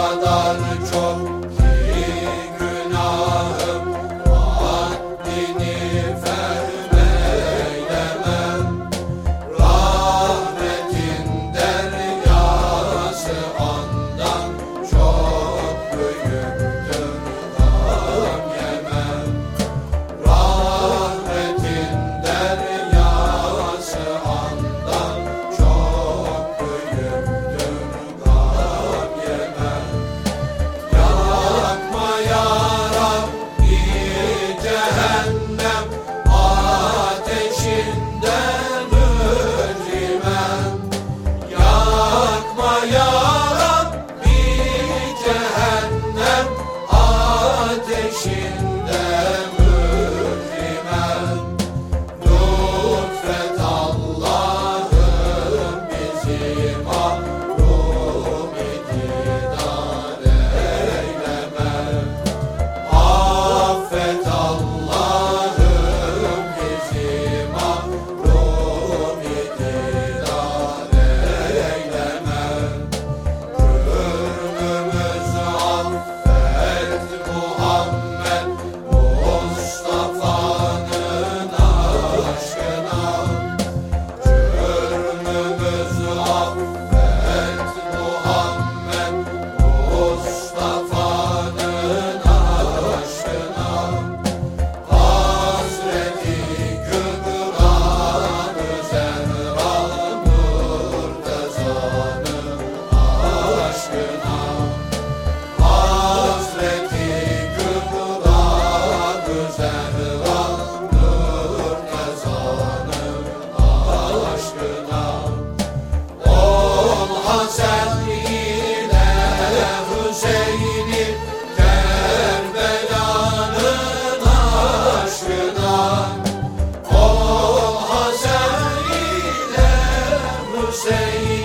kadar çok say